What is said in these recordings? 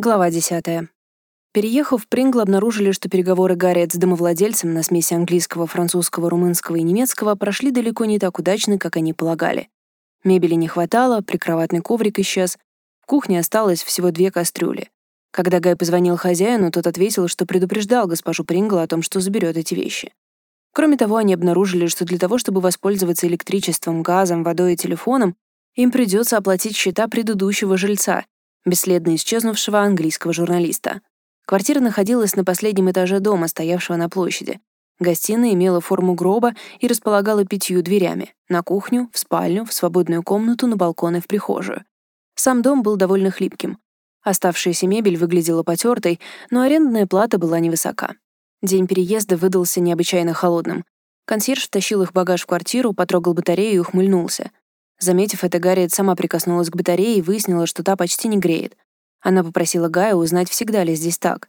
Глава 10. Переехав в Прингл, обнаружили, что переговоры Гарриет с домовладельцем на смеси английского, французского, румынского и немецкого прошли далеко не так удачно, как они полагали. Мебели не хватало, прикроватный коврик исчез, в кухне осталось всего две кастрюли. Когда Гай позвонил хозяину, тот ответил, что предупреждал госпожу Прингл о том, что заберет эти вещи. Кроме того, они обнаружили, что для того, чтобы воспользоваться электричеством, газом, водой и телефоном, им придется оплатить счета предыдущего жильца, бесследно исчезнувшего английского журналиста. Квартира находилась на последнем этаже дома, стоявшего на площади. Гостиная имела форму гроба и располагала пятью дверями — на кухню, в спальню, в свободную комнату, на балкон и в прихожую. Сам дом был довольно хлипким. Оставшаяся мебель выглядела потертой, но арендная плата была невысока. День переезда выдался необычайно холодным. Консьерж втащил их багаж в квартиру, потрогал батарею и ухмыльнулся. Заметив это, Гарриет сама прикоснулась к батарее и выяснила, что та почти не греет. Она попросила Гая узнать, всегда ли здесь так.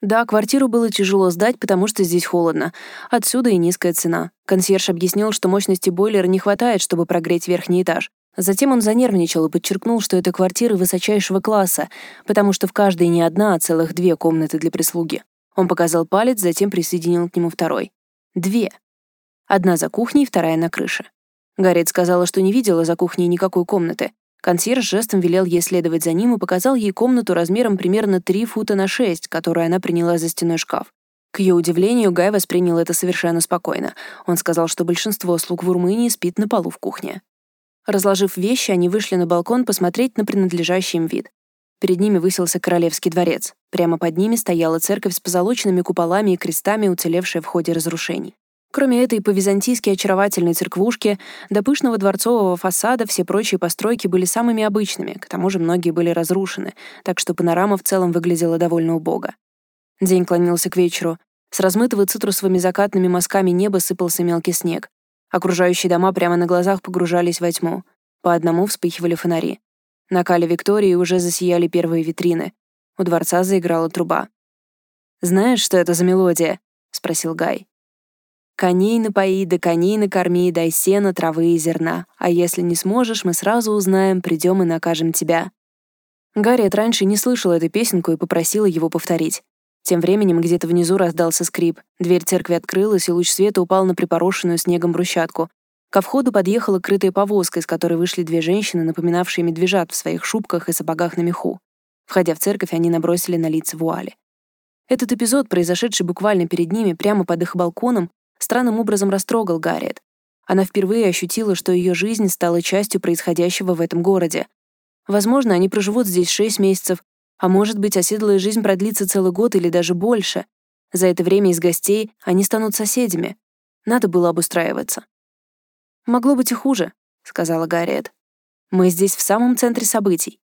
Да, квартиру было тяжело сдать, потому что здесь холодно. Отсюда и низкая цена. Консьерж объяснил, что мощности бойлера не хватает, чтобы прогреть верхний этаж. Затем он занервничал и подчеркнул, что это квартиры высочайшего класса, потому что в каждой не одна, а целых две комнаты для прислуги. Он показал палец, затем присоединил к нему второй. Две. Одна за кухней, вторая на крыше. Гарриет сказала, что не видела за кухней никакой комнаты. Консьерж жестом велел ей следовать за ним и показал ей комнату размером примерно 3 фута на 6, которую она приняла за стеной шкаф. К ее удивлению, Гай воспринял это совершенно спокойно. Он сказал, что большинство слуг в Румынии спит на полу в кухне. Разложив вещи, они вышли на балкон посмотреть на принадлежащий им вид. Перед ними высился королевский дворец. Прямо под ними стояла церковь с позолоченными куполами и крестами, уцелевшая в ходе разрушений. Кроме этой по-византийски очаровательной церквушки, до пышного дворцового фасада все прочие постройки были самыми обычными, к тому же многие были разрушены, так что панорама в целом выглядела довольно убого. День клонился к вечеру. С размытого цитрусовыми закатными мазками неба сыпался мелкий снег. Окружающие дома прямо на глазах погружались во тьму. По одному вспыхивали фонари. На кале Виктории уже засияли первые витрины. У дворца заиграла труба. «Знаешь, что это за мелодия?» — спросил Гай. Коней напои, да коней накорми, дай сена, травы и зерна. А если не сможешь, мы сразу узнаем, придем и накажем тебя». Гарриет раньше не слышала эту песенку и попросила его повторить. Тем временем где-то внизу раздался скрип. Дверь церкви открылась, и луч света упал на припорошенную снегом брусчатку. Ко входу подъехала крытая повозка, из которой вышли две женщины, напоминавшие медвежат в своих шубках и сапогах на меху. Входя в церковь, они набросили на лица вуали. Этот эпизод, произошедший буквально перед ними, прямо под их балконом, странным образом растрогал Гарриет. Она впервые ощутила, что ее жизнь стала частью происходящего в этом городе. Возможно, они проживут здесь шесть месяцев, а может быть, оседлая жизнь продлится целый год или даже больше. За это время из гостей они станут соседями. Надо было обустраиваться. «Могло быть и хуже», — сказала Гарриет. «Мы здесь в самом центре событий».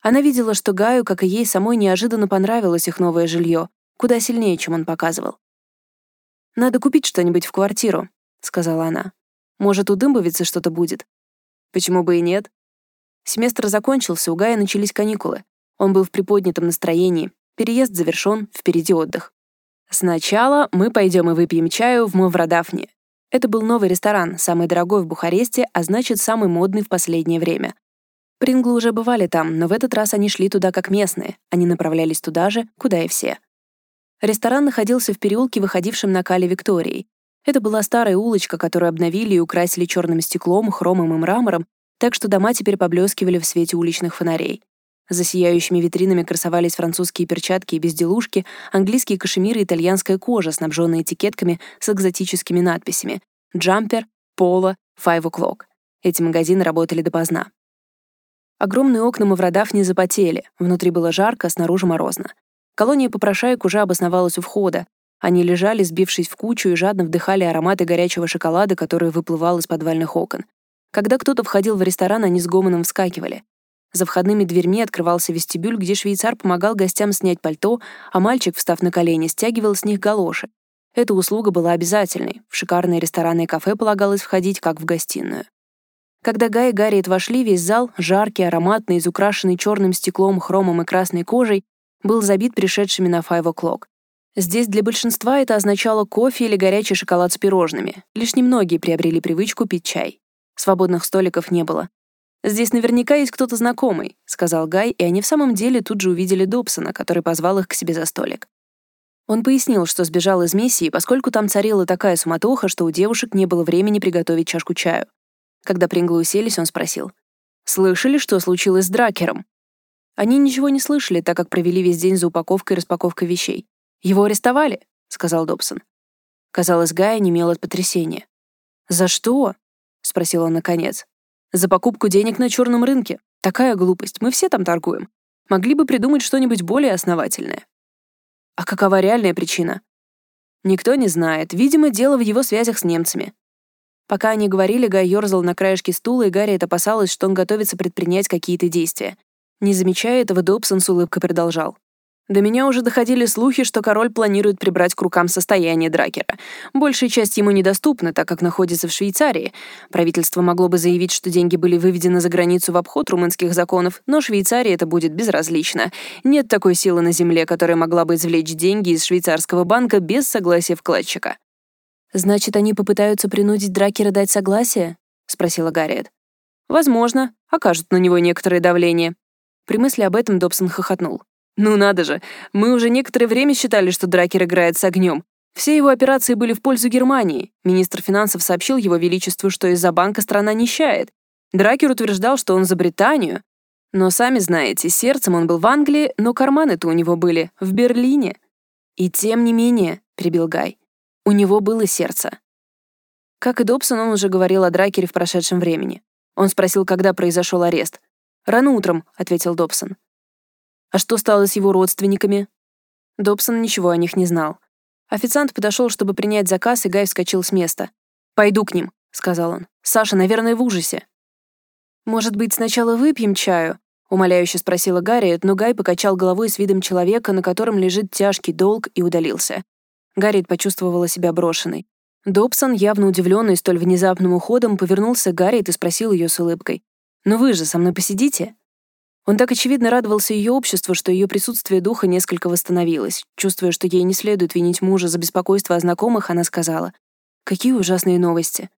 Она видела, что Гаю, как и ей самой, неожиданно понравилось их новое жилье, куда сильнее, чем он показывал. «Надо купить что-нибудь в квартиру», — сказала она. «Может, у Дымбовицы что-то будет?» «Почему бы и нет?» Семестр закончился, у Гая начались каникулы. Он был в приподнятом настроении. Переезд завершен, впереди отдых. Сначала мы пойдем и выпьем чаю в Маврадафне. Это был новый ресторан, самый дорогой в Бухаресте, а значит, самый модный в последнее время. Принглы уже бывали там, но в этот раз они шли туда как местные. Они направлялись туда же, куда и все. Ресторан находился в переулке, выходившем на Кале Виктории. Это была старая улочка, которую обновили и украсили черным стеклом, хромом и мрамором, так что дома теперь поблескивали в свете уличных фонарей. За сияющими витринами красовались французские перчатки и безделушки, английские кашемиры и итальянская кожа, снабженные этикетками с экзотическими надписями «Джампер», «Поло», «Five O'Clock». Эти магазины работали допоздна. Огромные окна Маврадав не запотели, внутри было жарко, снаружи морозно. Колония попрошаек уже обосновалась у входа. Они лежали, сбившись в кучу, и жадно вдыхали ароматы горячего шоколада, который выплывал из подвальных окон. Когда кто-то входил в ресторан, они с гомоном вскакивали. За входными дверьми открывался вестибюль, где швейцар помогал гостям снять пальто, а мальчик, встав на колени, стягивал с них галоши. Эта услуга была обязательной. В шикарные рестораны и кафе полагалось входить, как в гостиную. Когда Гай и Гарриет вошли, весь зал, жаркий, ароматный, изукрашенный черным стеклом, хромом и красной кожей, был забит пришедшими на Five O'Clock. Здесь для большинства это означало кофе или горячий шоколад с пирожными. Лишь немногие приобрели привычку пить чай. Свободных столиков не было. «Здесь наверняка есть кто-то знакомый», — сказал Гай, и они в самом деле тут же увидели Добсона, который позвал их к себе за столик. Он пояснил, что сбежал из миссии, поскольку там царила такая суматоха, что у девушек не было времени приготовить чашку чаю. Когда Принглы уселись, он спросил. «Слышали, что случилось с Дракером?» Они ничего не слышали, так как провели весь день за упаковкой и распаковкой вещей. «Его арестовали», — сказал Добсон. Казалось, Гая немел от потрясения. «За что?» — спросил он наконец. «За покупку денег на черном рынке. Такая глупость. Мы все там торгуем. Могли бы придумать что-нибудь более основательное». «А какова реальная причина?» «Никто не знает. Видимо, дело в его связях с немцами». Пока они говорили, Гай ёрзал на краешке стула, и Гарри опасалась, что он готовится предпринять какие-то действия. Не замечая этого, Добсон с улыбкой продолжал. До меня уже доходили слухи, что король планирует прибрать к рукам состояние Дракера. Большая часть ему недоступна, так как находится в Швейцарии. Правительство могло бы заявить, что деньги были выведены за границу в обход румынских законов, но Швейцарии это будет безразлично. Нет такой силы на земле, которая могла бы извлечь деньги из швейцарского банка без согласия вкладчика. «Значит, они попытаются принудить Дракера дать согласие?» — спросила Гарриет. «Возможно, окажут на него некоторое давление». При мысли об этом Добсон хохотнул. Ну надо же, мы уже некоторое время считали, что Дракер играет с огнем. Все его операции были в пользу Германии. Министр финансов сообщил его величеству, что из-за банка страна нищает. Дракер утверждал, что он за Британию. Но сами знаете, сердцем он был в Англии, но карманы-то у него были в Берлине. И тем не менее, перебил Гай, у него было сердце. Как и Добсон, он уже говорил о Дракере в прошедшем времени. Он спросил, когда произошел арест. «Рано утром», — ответил Добсон. А что стало с его родственниками? Добсон ничего о них не знал. Официант подошел, чтобы принять заказ, и Гай вскочил с места. «Пойду к ним», — сказал он. «Саша, наверное, в ужасе». «Может быть, сначала выпьем чаю?» — умоляюще спросила Гарриет, но Гай покачал головой с видом человека, на котором лежит тяжкий долг, и удалился. Гарриет почувствовала себя брошенной. Добсон, явно удивленный столь внезапным уходом, повернулся к Гарриет и спросил ее с улыбкой. «Но вы же со мной посидите?» Он так очевидно радовался ее обществу, что ее присутствие духа несколько восстановилось. Чувствуя, что ей не следует винить мужа за беспокойство о знакомых, она сказала, «Какие ужасные новости».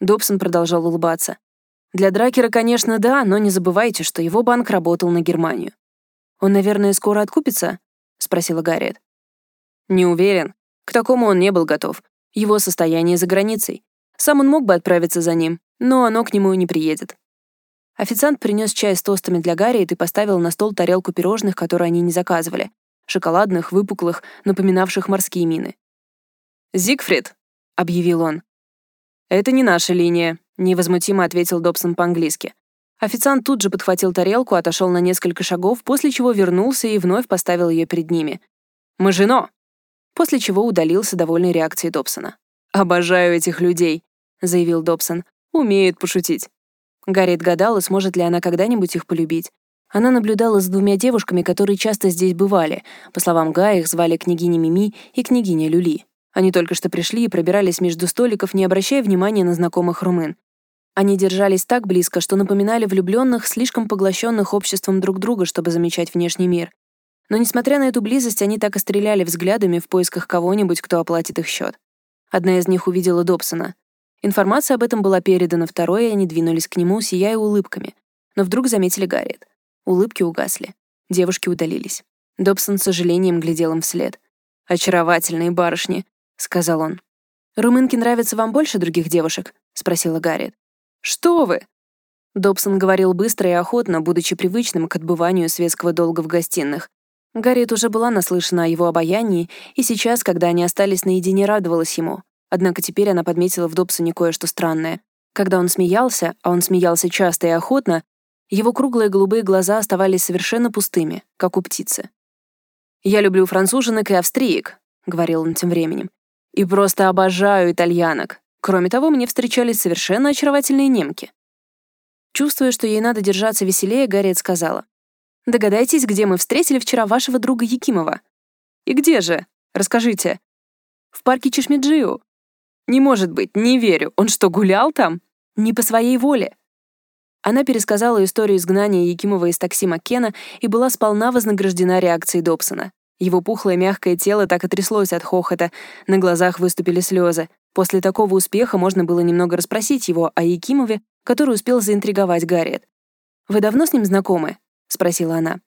Добсон продолжал улыбаться. «Для Дракера, конечно, да, но не забывайте, что его банк работал на Германию». «Он, наверное, скоро откупится?» — спросила Гарриет. «Не уверен. К такому он не был готов. Его состояние за границей. Сам он мог бы отправиться за ним, но оно к нему и не приедет. Официант принес чай с тостами для Гарриет и поставил на стол тарелку пирожных, которые они не заказывали. Шоколадных, выпуклых, напоминавших морские мины. «Зигфрид», — объявил он. «Это не наша линия», — невозмутимо ответил Добсон по-английски. Официант тут же подхватил тарелку, отошел на несколько шагов, после чего вернулся и вновь поставил ее перед ними. «Мажино!» После чего удалился довольной реакцией Добсона. «Обожаю этих людей», — заявил Добсон. «Умеют пошутить». Гарриет гадала, сможет ли она когда-нибудь их полюбить. Она наблюдала за двумя девушками, которые часто здесь бывали. По словам Гая, их звали княгиня Мими и княгиня Люли. Они только что пришли и пробирались между столиков, не обращая внимания на знакомых румын. Они держались так близко, что напоминали влюбленных, слишком поглощенных обществом друг друга, чтобы замечать внешний мир. Но несмотря на эту близость, они так и стреляли взглядами в поисках кого-нибудь, кто оплатит их счет. Одна из них увидела Добсона. Информация об этом была передана второй, и они двинулись к нему, сияя улыбками. Но вдруг заметили Гарриет. Улыбки угасли. Девушки удалились. Добсон с сожалением глядел им вслед. «Очаровательные барышни», — сказал он. «Румынки нравятся вам больше других девушек?» — спросила Гарриет. «Что вы?» Добсон говорил быстро и охотно, будучи привычным к отбыванию светского долга в гостиных. Гарриет уже была наслышана о его обаянии, и сейчас, когда они остались наедине, радовалась ему. Однако теперь она подметила в Добсоне кое-что странное. Когда он смеялся, а он смеялся часто и охотно, его круглые голубые глаза оставались совершенно пустыми, как у птицы. «Я люблю француженок и австриек», — говорил он тем временем. «И просто обожаю итальянок. Кроме того, мне встречались совершенно очаровательные немки». Чувствуя, что ей надо держаться веселее, Гарриет сказала. «Догадайтесь, где мы встретили вчера вашего друга Якимова?» «И где же? Расскажите». «В парке Чешмеджио. «Не может быть, не верю. Он что, гулял там?» «Не по своей воле». Она пересказала историю изгнания Якимова из такси Маккена и была сполна вознаграждена реакцией Добсона. Его пухлое мягкое тело так и тряслось от хохота, на глазах выступили слезы. После такого успеха можно было немного расспросить его о Якимове, который успел заинтриговать Гарриет. «Вы давно с ним знакомы?» — спросила она.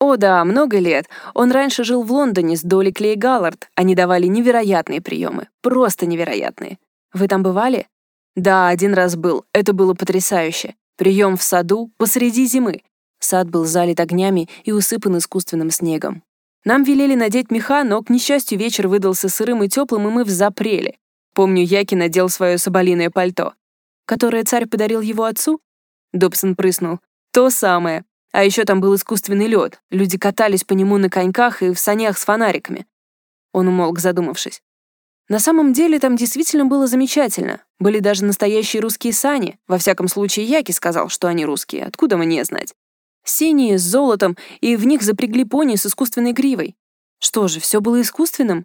«О да, много лет. Он раньше жил в Лондоне с Долли Клей Галлард. Они давали невероятные приемы. Просто невероятные. Вы там бывали?» «Да, один раз был. Это было потрясающе. Прием в саду посреди зимы. Сад был залит огнями и усыпан искусственным снегом. Нам велели надеть меха, но, к несчастью, вечер выдался сырым и теплым, и мы взапрели. Помню, Яки надел свое соболиное пальто. Которое царь подарил его отцу? Добсон прыснул. То самое. А еще там был искусственный лед. Люди катались по нему на коньках и в санях с фонариками. Он умолк, задумавшись. На самом деле там действительно было замечательно. Были даже настоящие русские сани. Во всяком случае, Яки сказал, что они русские. Откуда мне знать? Синие, с золотом, и в них запрягли пони с искусственной гривой. Что же, все было искусственным?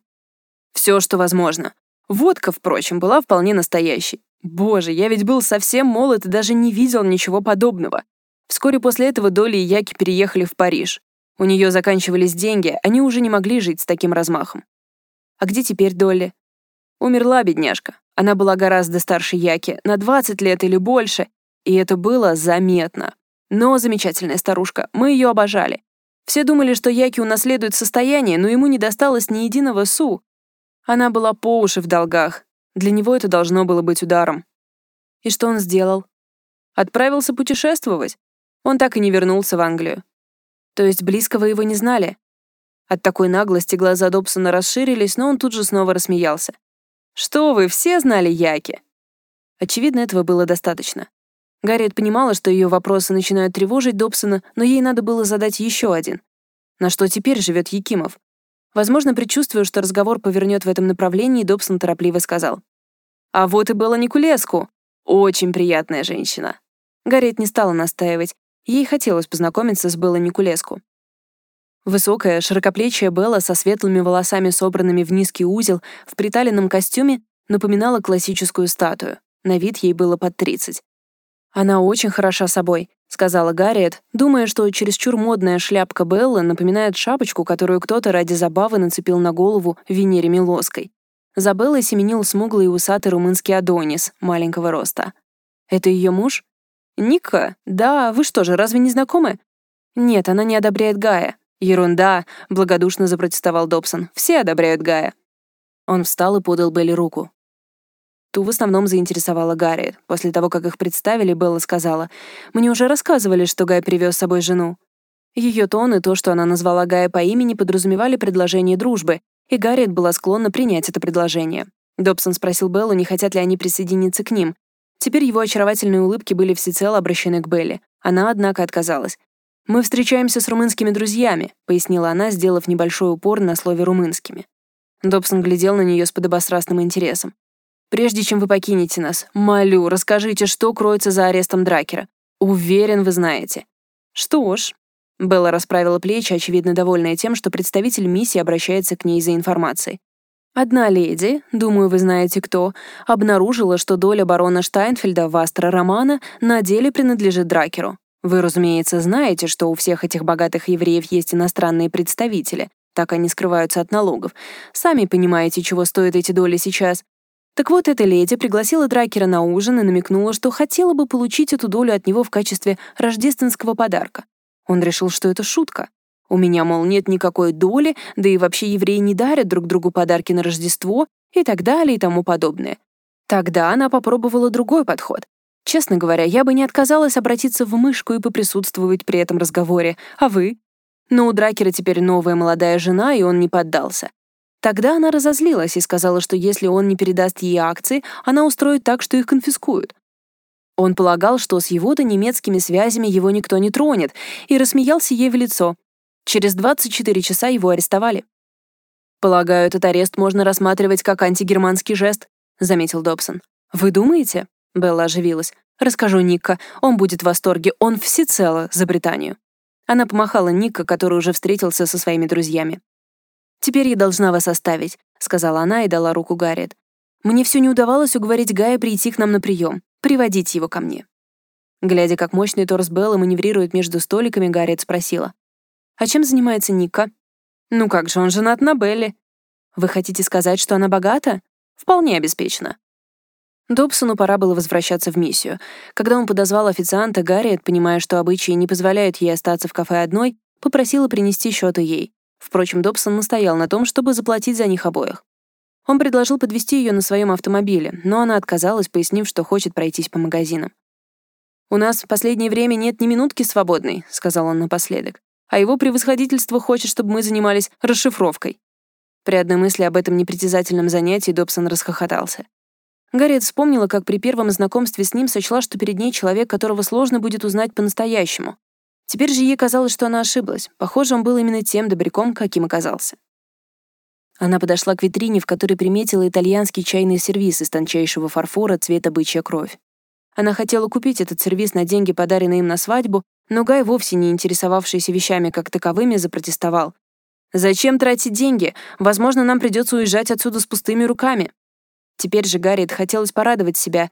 Все, что возможно. Водка, впрочем, была вполне настоящей. Боже, я ведь был совсем молод и даже не видел ничего подобного. Вскоре после этого Доли и Яки переехали в Париж. У нее заканчивались деньги, они уже не могли жить с таким размахом. А где теперь Долли? Умерла бедняжка. Она была гораздо старше Яки, на 20 лет или больше, и это было заметно. Но замечательная старушка, мы ее обожали. Все думали, что Яки унаследует состояние, но ему не досталось ни единого су. Она была по уши в долгах. Для него это должно было быть ударом. И что он сделал? Отправился путешествовать. Он так и не вернулся в Англию. То есть близкого его не знали. От такой наглости глаза Добсона расширились, но он тут же снова рассмеялся. «Что вы, все знали Яки?» Очевидно, этого было достаточно. Гарриет понимала, что ее вопросы начинают тревожить Добсона, но ей надо было задать еще один. На что теперь живет Якимов? Возможно, предчувствуя, что разговор повернет в этом направлении, Добсон торопливо сказал. «А вот и Белла Никулеску. Очень приятная женщина». Гарриет не стала настаивать. Ей хотелось познакомиться с Беллой Никулеску. Высокая, широкоплечья Белла со светлыми волосами, собранными в низкий узел, в приталенном костюме, напоминала классическую статую. На вид ей было под 30. «Она очень хороша собой», — сказала Гарриет, думая, что чересчур модная шляпка Беллы напоминает шапочку, которую кто-то ради забавы нацепил на голову Венере Милоской. За Беллой семенил смуглый и усатый румынский Адонис, маленького роста. «Это ее муж?» «Ника? Да, вы что же, разве не знакомы?» «Нет, она не одобряет Гая. «Ерунда», — благодушно запротестовал Добсон. «Все одобряют Гая». Он встал и подал Белли руку. Ту в основном заинтересовала Гарри. После того, как их представили, Белла сказала, «Мне уже рассказывали, что Гай привез с собой жену». Ее тон и то, что она назвала Гая по имени, подразумевали предложение дружбы, и Гарриет была склонна принять это предложение. Добсон спросил Беллу, не хотят ли они присоединиться к ним. Теперь его очаровательные улыбки были всецело обращены к Белли. Она, однако, отказалась. «Мы встречаемся с румынскими друзьями», — пояснила она, сделав небольшой упор на слове «румынскими». Добсон глядел на нее с подобострастным интересом. «Прежде чем вы покинете нас, молю, расскажите, что кроется за арестом Дракера. Уверен, вы знаете». «Что ж...» Белла расправила плечи, очевидно довольная тем, что представитель миссии обращается к ней за информацией. Одна леди, думаю, вы знаете кто, обнаружила, что доля барона Штайнфельда в Астро-Романа на деле принадлежит Дракеру. Вы, разумеется, знаете, что у всех этих богатых евреев есть иностранные представители. Так они скрываются от налогов. Сами понимаете, чего стоят эти доли сейчас. Так вот, эта леди пригласила Дракера на ужин и намекнула, что хотела бы получить эту долю от него в качестве рождественского подарка. Он решил, что это шутка. У меня, мол, нет никакой доли, да и вообще евреи не дарят друг другу подарки на Рождество и так далее и тому подобное. Тогда она попробовала другой подход. Честно говоря, я бы не отказалась обратиться в мышку и поприсутствовать при этом разговоре. А вы? Но у Дракера теперь новая молодая жена, и он не поддался. Тогда она разозлилась и сказала, что если он не передаст ей акции, она устроит так, что их конфискуют. Он полагал, что с его-то немецкими связями его никто не тронет, и рассмеялся ей в лицо. Через 24 часа его арестовали. «Полагаю, этот арест можно рассматривать как антигерманский жест», — заметил Добсон. «Вы думаете?» Белла оживилась. «Расскажу Никка. Он будет в восторге. Он всецело за Британию». Она помахала Никка, который уже встретился со своими друзьями. «Теперь я должна вас оставить», — сказала она и дала руку Гарриет. «Мне все не удавалось уговорить Гая прийти к нам на прием, приводить его ко мне». Глядя, как мощный торс Беллы маневрирует между столиками, Гарриет спросила. «А чем занимается Никка?» «Ну как же, он женат на Белле». «Вы хотите сказать, что она богата?» «Вполне обеспечена. Добсону пора было возвращаться в миссию. Когда он подозвал официанта, Гарриет, понимая, что обычаи не позволяют ей остаться в кафе одной, попросила принести счеты ей. Впрочем, Добсон настоял на том, чтобы заплатить за них обоих. Он предложил подвести ее на своем автомобиле, но она отказалась, пояснив, что хочет пройтись по магазинам. «У нас в последнее время нет ни минутки свободной», — сказал он напоследок. «А его превосходительство хочет, чтобы мы занимались расшифровкой». При одной мысли об этом непритязательном занятии Добсон расхохотался. Гарриет вспомнила, как при первом знакомстве с ним сочла, что перед ней человек, которого сложно будет узнать по-настоящему. Теперь же ей казалось, что она ошиблась. Похоже, он был именно тем добряком, каким оказался. Она подошла к витрине, в которой приметила итальянский чайный сервиз из тончайшего фарфора цвета бычья кровь. Она хотела купить этот сервиз на деньги, подаренные им на свадьбу, но Гай, вовсе не интересовавшийся вещами как таковыми, запротестовал. «Зачем тратить деньги? Возможно, нам придется уезжать отсюда с пустыми руками». Теперь же Гарриет хотелось порадовать себя,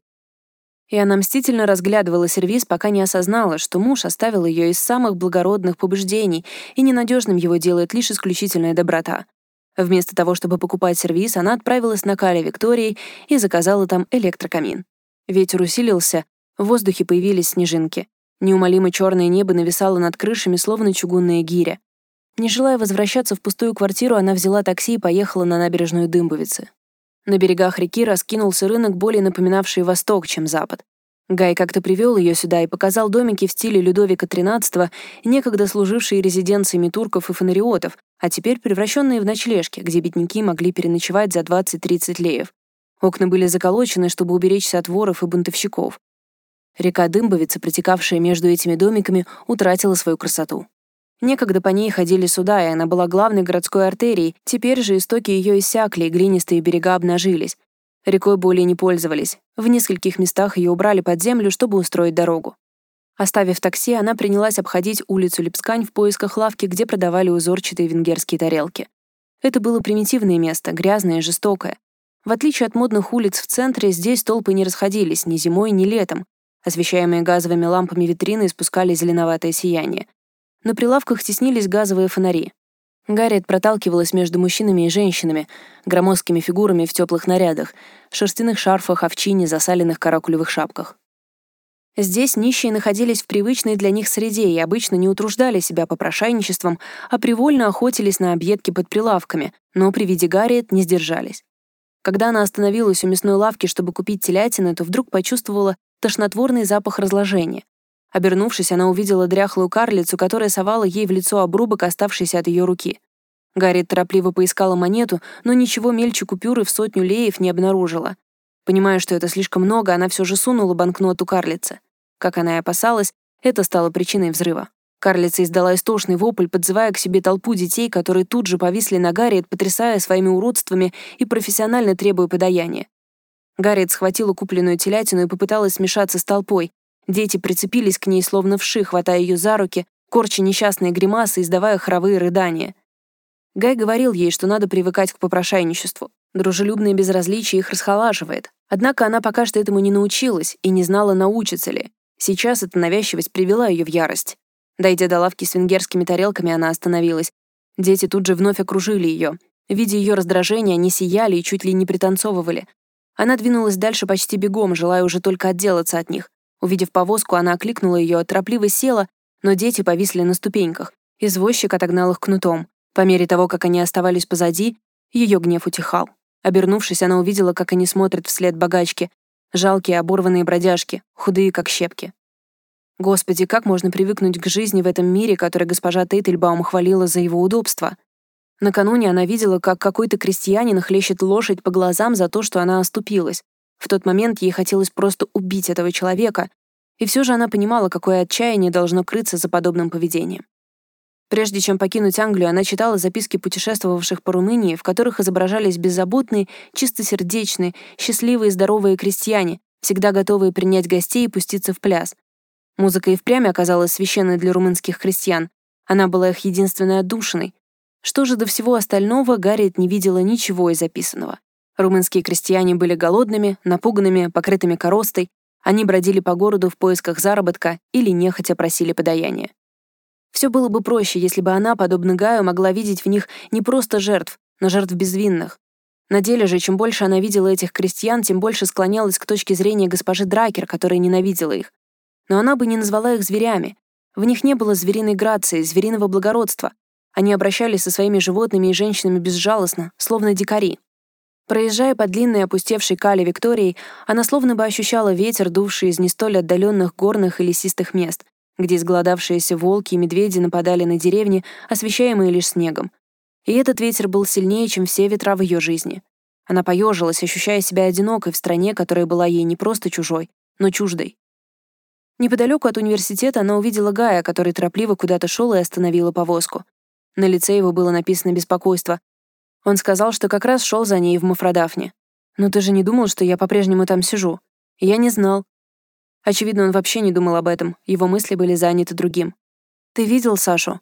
и она мстительно разглядывала сервиз, пока не осознала, что муж оставил ее из самых благородных побуждений, и ненадежным его делает лишь исключительная доброта. Вместо того, чтобы покупать сервиз, она отправилась на Кале Виктории и заказала там электрокамин. Ветер усилился, в воздухе появились снежинки. Неумолимо черное небо нависало над крышами, словно чугунная гиря. Не желая возвращаться в пустую квартиру, она взяла такси и поехала на набережную Дымбовицы. На берегах реки раскинулся рынок, более напоминавший Восток, чем Запад. Гай как-то привел ее сюда и показал домики в стиле Людовика XIII, некогда служившие резиденциями турков и фонариотов, а теперь превращенные в ночлежки, где бедняки могли переночевать за 20-30 леев. Окна были заколочены, чтобы уберечься от воров и бунтовщиков. Река Дымбовица, протекавшая между этими домиками, утратила свою красоту. Некогда по ней ходили суда, и она была главной городской артерией, теперь же истоки ее иссякли, и глинистые берега обнажились. Рекой более не пользовались. В нескольких местах ее убрали под землю, чтобы устроить дорогу. Оставив такси, она принялась обходить улицу Липскань в поисках лавки, где продавали узорчатые венгерские тарелки. Это было примитивное место, грязное и жестокое. В отличие от модных улиц в центре, здесь толпы не расходились ни зимой, ни летом. Освещаемые газовыми лампами витрины испускали зеленоватое сияние. На прилавках теснились газовые фонари. Гарриет проталкивалась между мужчинами и женщинами, громоздкими фигурами в теплых нарядах, шерстяных шарфах, овчине, засаленных каракулевых шапках. Здесь нищие находились в привычной для них среде и обычно не утруждали себя попрошайничеством, а привольно охотились на объедки под прилавками, но при виде Гарриет не сдержались. Когда она остановилась у мясной лавки, чтобы купить телятины, то вдруг почувствовала тошнотворный запах разложения. Обернувшись, она увидела дряхлую карлицу, которая совала ей в лицо обрубок, оставшийся от ее руки. Гарри торопливо поискала монету, но ничего мельче купюры в сотню леев не обнаружила. Понимая, что это слишком много, она все же сунула банкноту карлице. Как она и опасалась, это стало причиной взрыва. Карлица издала истошный вопль, подзывая к себе толпу детей, которые тут же повисли на Гарриет, потрясая своими уродствами и профессионально требуя подаяния. Гарриет схватила купленную телятину и попыталась смешаться с толпой, Дети прицепились к ней словно вши, хватая ее за руки, корча несчастные гримасы, издавая хоровые рыдания. Гай говорил ей, что надо привыкать к попрошайничеству. Дружелюбное безразличие их расхолаживает. Однако она пока что этому не научилась и не знала, научится ли. Сейчас эта навязчивость привела ее в ярость. Дойдя до лавки с венгерскими тарелками, она остановилась. Дети тут же вновь окружили ее. Видя ее раздражение, они сияли и чуть ли не пританцовывали. Она двинулась дальше почти бегом, желая уже только отделаться от них. Увидев повозку, она окликнула ее, торопливо села, но дети повисли на ступеньках. Извозчик отогнал их кнутом. По мере того, как они оставались позади, ее гнев утихал. Обернувшись, она увидела, как они смотрят вслед богачки. Жалкие, оборванные бродяжки, худые, как щепки. Господи, как можно привыкнуть к жизни в этом мире, который госпожа Тейтельбаум хвалила за его удобство? Накануне она видела, как какой-то крестьянин хлещет лошадь по глазам за то, что она оступилась. В тот момент ей хотелось просто убить этого человека, и все же она понимала, какое отчаяние должно крыться за подобным поведением. Прежде чем покинуть Англию, она читала записки путешествовавших по Румынии, в которых изображались беззаботные, чистосердечные, счастливые и здоровые крестьяне, всегда готовые принять гостей и пуститься в пляс. Музыка и впрямь оказалась священной для румынских крестьян. Она была их единственной отдушиной. Что же до всего остального, Гарриет не видела ничего из записанного. Румынские крестьяне были голодными, напуганными, покрытыми коростой, они бродили по городу в поисках заработка или нехотя просили подаяния. Все было бы проще, если бы она, подобно Гаю, могла видеть в них не просто жертв, но жертв безвинных. На деле же, чем больше она видела этих крестьян, тем больше склонялась к точке зрения госпожи Дракер, которая ненавидела их. Но она бы не назвала их зверями. В них не было звериной грации, звериного благородства. Они обращались со своими животными и женщинами безжалостно, словно дикари. Проезжая по длинной опустевшей кале Виктории, она словно бы ощущала ветер, дувший из не столь отдаленных горных и лесистых мест, где изголодавшиеся волки и медведи нападали на деревни, освещаемые лишь снегом. И этот ветер был сильнее, чем все ветра в ее жизни. Она поежилась, ощущая себя одинокой в стране, которая была ей не просто чужой, но чуждой. Неподалеку от университета она увидела Гая, который торопливо куда-то шел и остановила повозку. На лице его было написано беспокойство. Он сказал, что как раз шел за ней в Мафродафне. «Но ты же не думал, что я по-прежнему там сижу?» «Я не знал». Очевидно, он вообще не думал об этом, его мысли были заняты другим. «Ты видел Сашу?»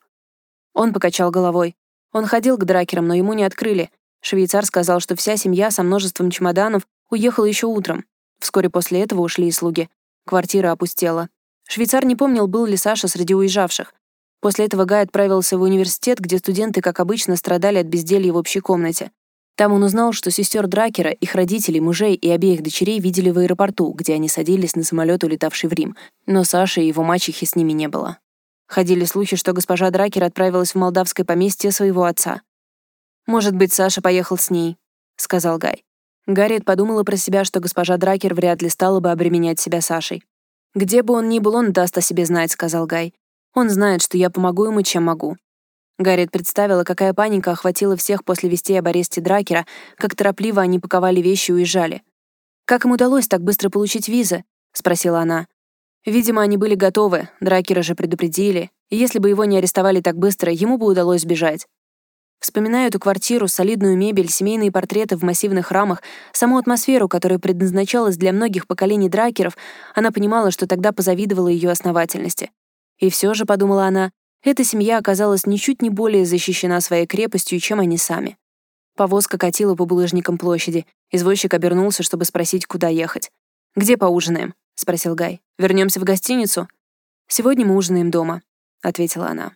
Он покачал головой. Он ходил к дракерам, но ему не открыли. Швейцар сказал, что вся семья со множеством чемоданов уехала еще утром. Вскоре после этого ушли и слуги. Квартира опустела. Швейцар не помнил, был ли Саша среди уезжавших. После этого Гай отправился в университет, где студенты, как обычно, страдали от безделья в общей комнате. Там он узнал, что сестер Дракера, их родителей, мужей и обеих дочерей видели в аэропорту, где они садились на самолет, улетавший в Рим. Но Саши и его мачехи с ними не было. Ходили слухи, что госпожа Дракер отправилась в молдавское поместье своего отца. «Может быть, Саша поехал с ней», — сказал Гай. Гарриет подумала про себя, что госпожа Дракер вряд ли стала бы обременять себя Сашей. «Где бы он ни был, он даст о себе знать», — сказал Гай. Он знает, что я помогу ему, чем могу». Гарриет представила, какая паника охватила всех после вестей об аресте Дракера, как торопливо они паковали вещи и уезжали. «Как им удалось так быстро получить визы?» — спросила она. Видимо, они были готовы, Дракера же предупредили, и если бы его не арестовали так быстро, ему бы удалось сбежать. Вспоминая эту квартиру, солидную мебель, семейные портреты в массивных рамах, саму атмосферу, которая предназначалась для многих поколений дракеров, она понимала, что тогда позавидовала ее основательности. И все же, подумала она, эта семья оказалась ничуть не более защищена своей крепостью, чем они сами. Повозка катила по булыжникам площади. Извозчик обернулся, чтобы спросить, куда ехать. «Где поужинаем?» — спросил Гай. Вернемся в гостиницу?» «Сегодня мы ужинаем дома», — ответила она.